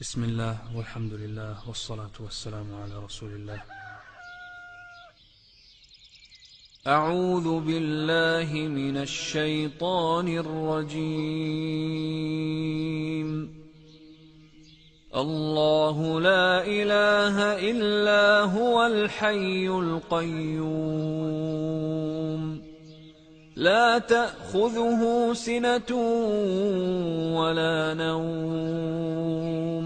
بسم الله والحمد لله والصلاة والسلام على رسول الله. أعوذ بالله من الشيطان الرجيم. الله لا إله إلا هو الحي القيوم. لا تأخذه سنة ولا نوم.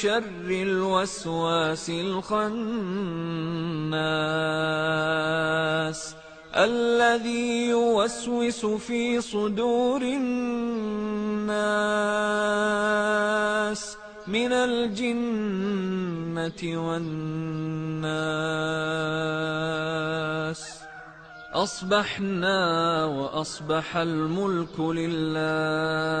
شر الوسواس الخناس الذي يوسوس في صدور الناس من الجنة والناس. أصبحنا وأصبح الملك لله.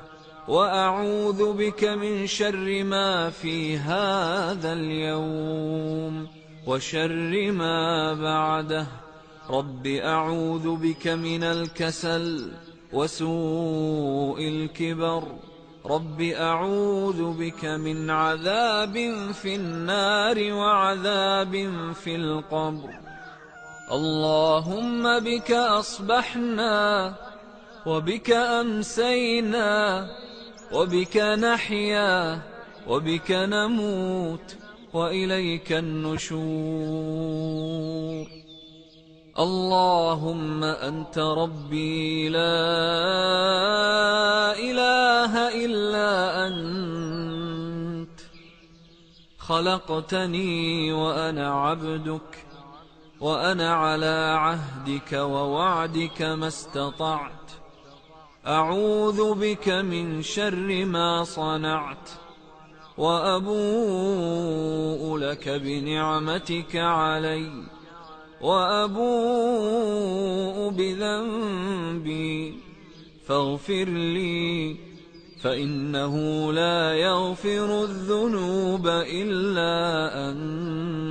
وأعوذ بك من شر ما في هذا اليوم وشر ما بعده. رب أعوذ بك من الكسل وسوء الكبر. رب أعوذ بك من عذاب في النار وعذاب في القبر. اللهم بك أصبحنا وبك أمسينا وبك نحيا وبك نموت وإليك النشور. اللهم أنت ربي لا إله إلا أنت. خلقتني وأنا عبدك وأنا على عهدك ووعدك ما استطعت. أعوذ بك من شر ما صنعت وأبوء لك بنعمتك علي وأبوء بذنبي فاغفر لي فإنه لا يغفر الذنوب إلا أنت.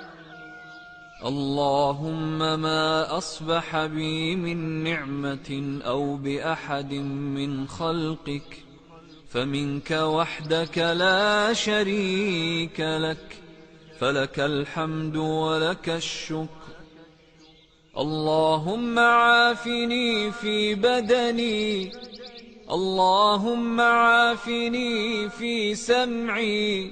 اللهم ما أصبح بي من نعمة أو بأحد من خلقك فمنك وحدك لا شريك لك فلك الحمد ولك الشكر. اللهم عافني في بدني اللهم عافني في سمعي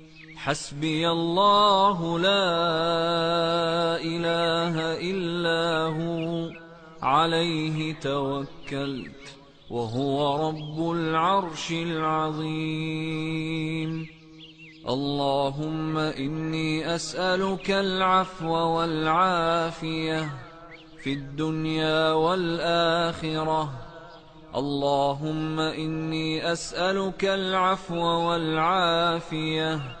حسبي الله لا إله إلا هو عليه توكلت وهو رب العرش العظيم. اللهم إني أسألك العفو والعافية في الدنيا والآخرة. اللهم إني أسألك العفو والعافية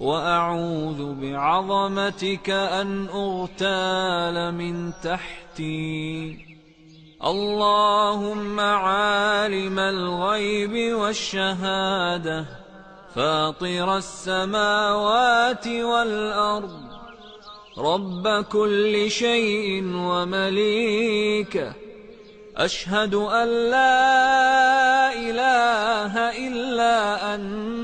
وأعوذ بعظمتك أن أغتال من تحتي. اللهم عالم الغيب والشهادة فاطر السماوات والأرض. رب كل شيء ومليكه أشهد أن لا إله إلا أنت.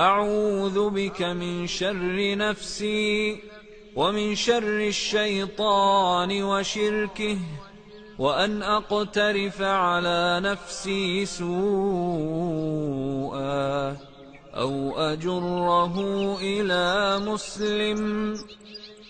أعوذ بك من شر نفسي ومن شر الشيطان وشركه وأن أقترف على نفسي سوءا أو أجره إلى مسلم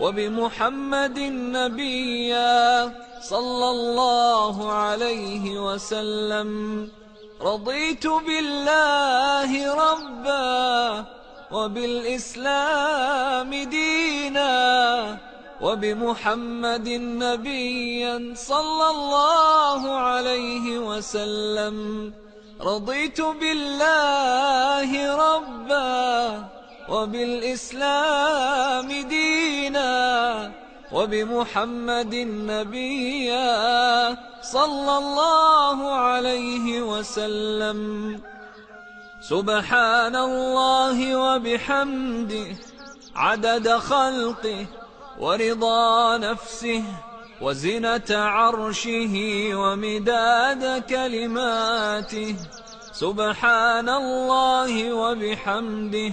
وبمحمد نبيا صلى الله عليه وسلم. رضيت بالله ربا وبالإسلام دينا وبمحمد نبيا صلى الله عليه وسلم. رضيت بالله ربا وبالإسلام دينا وبمحمد نبيا صلى الله عليه وسلم. سبحان الله وبحمده عدد خلقه ورضا نفسه وزنة عرشه ومداد كلماته. سبحان الله وبحمده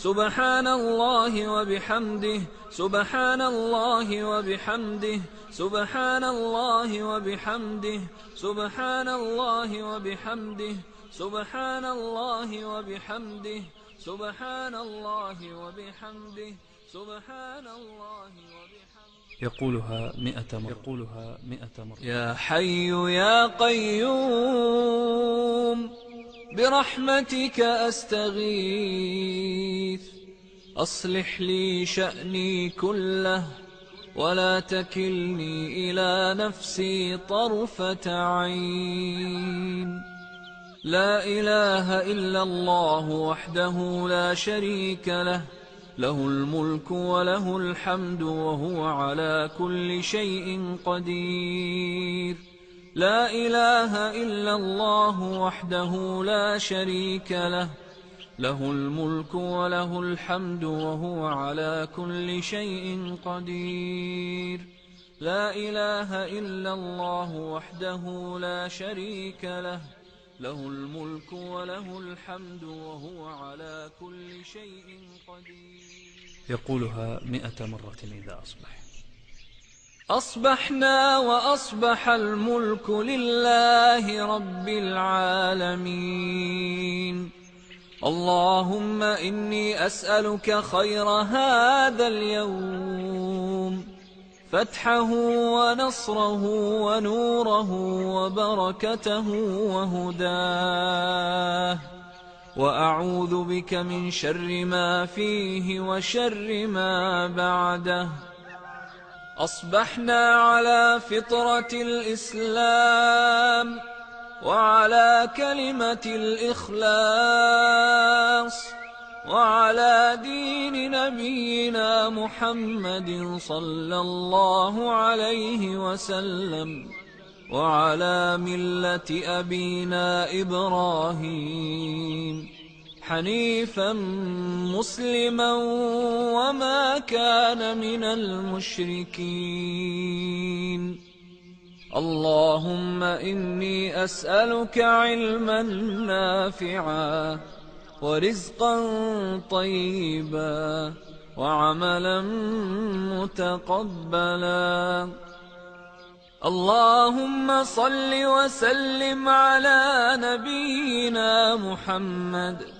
سبحان الله وبحمده سبحان الله وبحمده سبحان الله وبحمده سبحان الله وبحمده سبحان الله وبحمده سبحان الله وبحمده سبحان الله وبحمده. يقولها مئة مرة. يقولها مئة مرة. يا حي يا قيوم. برحمتك أستغيث. أصلح لي شأني كله ولا تكلني إلى نفسي طرفة عين. لا إله إلا الله وحده لا شريك له له الملك وله الحمد وهو على كل شيء قدير. لا إله إلا الله وحده لا شريك له. له الملك وله الحمد وهو على كل شيء قدير. لا إله إلا الله وحده لا شريك له. له الملك وله الحمد وهو على كل شيء قدير. يقولها مئة مرة إذا أصبح. أصبحنا وأصبح الملك لله رب العالمين. اللهم إني أسألك خير هذا اليوم. فتحه ونصره ونوره وبركته وهداه. وأعوذ بك من شر ما فيه وشر ما بعده. أصبحنا على فطرة الإسلام وعلى كلمة الإخلاص وعلى دين نبينا محمد صلى الله عليه وسلم وعلى ملة أبينا إبراهيم. حنيفا مسلما وما كان من المشركين. اللهم إني أسألك علما نافعا ورزقا طيبا وعملا متقبلا. اللهم صل وسلم على نبينا محمد.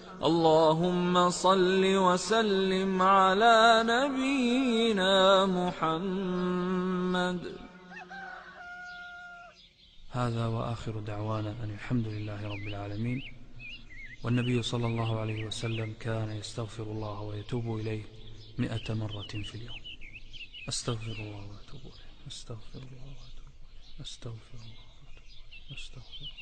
اللهم صل وسلم على نبينا محمد. هذا وآخر دعوانا أن الحمد لله رب العالمين والنبي صلى الله عليه وسلم كان يستغفر الله ويتوب إليه مئة مرة في اليوم. أستغفر الله وأتوب إليه. أستغفر الله وأتوب إليه. أستغفر الله وأتوب إليه. أستغفر الله.